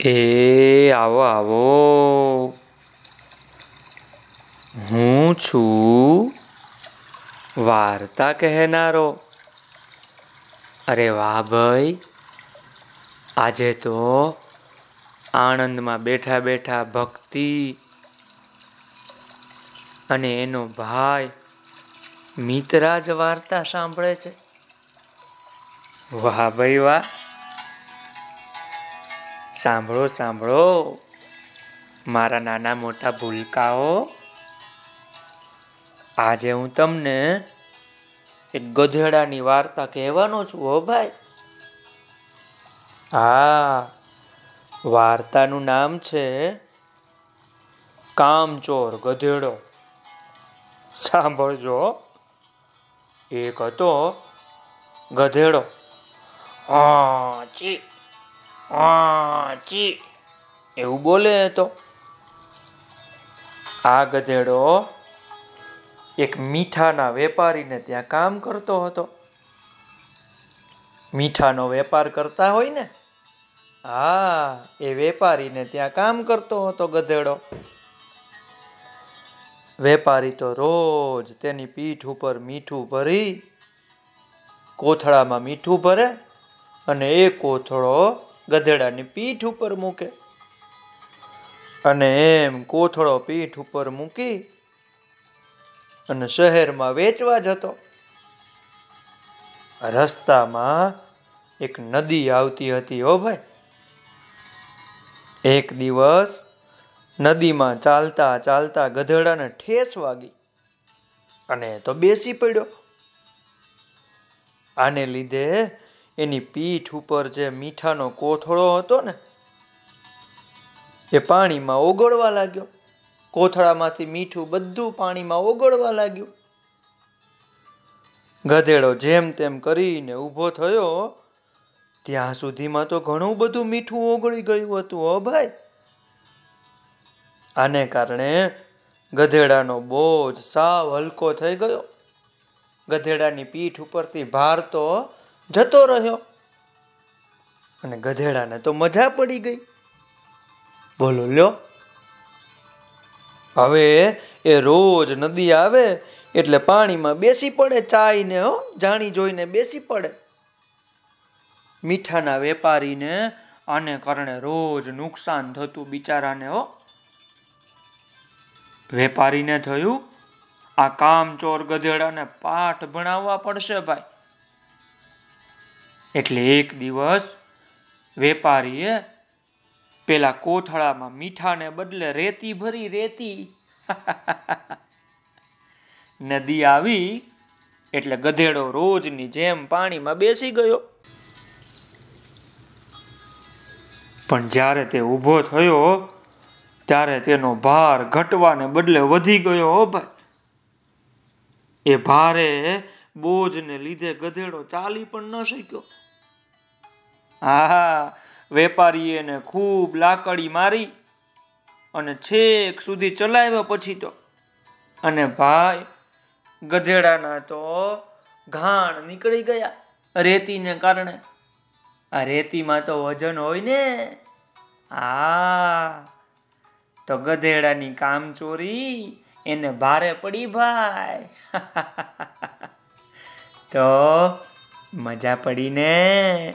એ આવો આવો. હું છું વાર્તા કહેનારો. અરે વાહ ભાઈ. આજે તો આણંદમાં બેઠા બેઠા ભક્તિ અને એનો ભાઈ મિતરાજ વાર્તા સાંભળે છે. વાહ ભાઈ, વાહ. સાંભળો સાંભળો. મારા નાના મોટા ભૂલકાઓ, આજે હું તમને એક ગધેડાની વાર્તા કહેવાનો છું, હો ભાઈ. હા વાર્તાનું નામ છે કામચોર ગધેડો. સાંભળજો. એક હતો ગધેડો. હા, ચી. ચી. એવું બોલે તો. આ ગધેડો એક મીઠાના વેપારીને ત્યાં કામ કરતો હતો. મીઠાનો વેપાર કરતા હોય ને? હા, એ વેપારીને ત્યાં કામ કરતો હતો ગધેડો. વેપારી તો રોજ તેની પીઠ ઉપર મીઠું ભરી, કોથળામાં મીઠું ભરે અને એ કોથળો ગધેડાની પીઠ ઉપર મૂકે. અને એમ કોથળો પીઠ ઉપર મૂકી અને શહેરમાં વેચવા જતો. રસ્તામાં એક નદી આવતી હતી, હો ભાઈ. એક દિવસ નદીમાં ચાલતા ચાલતા ગધેડાને ઠેસ વાગી અને તો બેસી પડ્યો. આને લીધે એની પીઠ ઉપર જે મીઠાનો કોથળો હતો ને, એ પાણીમાં ઓગળવા લાગ્યો. કોથળામાંથી મીઠું બધું પાણીમાં ઓગળવા લાગ્યું. ગધેડો જેમ તેમ કરીને ઊભો થયો. ત્યાં સુધીમાં તો ઘણું બધું મીઠું ઓગળી ગયું હતું, હો ભાઈ. આને કારણે ગધેડાનો બોજ સાવ હલકો થઈ ગયો. ગધેડાની પીઠ ઉપરથી ભાર તો જતો રહ્યો. અને ગધેડાને તો મજા પડી ગઈ. બોલો, લ્યો. હવે એ રોજ નદી આવે એટલે પાણીમાં બેસી પડે ચાઈને હો, જાણી જોઈને બેસી પડે. મીઠાના વેપારીને આને કારણે રોજ નુકસાન થતું બિચારાને, હો. વેપારીને થયું, આ કામચોર ગધેડાને પાઠ ભણાવવા પડશે ભાઈ. એટલે એક દિવસ વેપારીએ પેલા કોથળામાં મીઠાને બદલે રેતી ભરી રેતી. નદી આવી એટલે ગધેડો રોજની જેમ પાણીમાં બેસી ગયો. પણ જ્યારે તે ઊભો થયો, ત્યારે તેનો ભાર ઘટવાને બદલે વધી ગયો હો ભાઈ. એ ભારે બોજને લીધે ગધેડો ચાલી પણ ન શક્યો. હા વેપારીએ એને ખૂબ લાકડી મારી અને છેક સુધી ચલાવ્યો પછી તો. અને ભાઈ, ગધેડાના તો ઘાણ નીકળી ગયા રેતીને કારણે. આ રેતીમાં તો વજન હોય ને. આ તો ગધેડાની કામચોરી એને ભારે પડી ભાઈ. તો મજા પડી ને.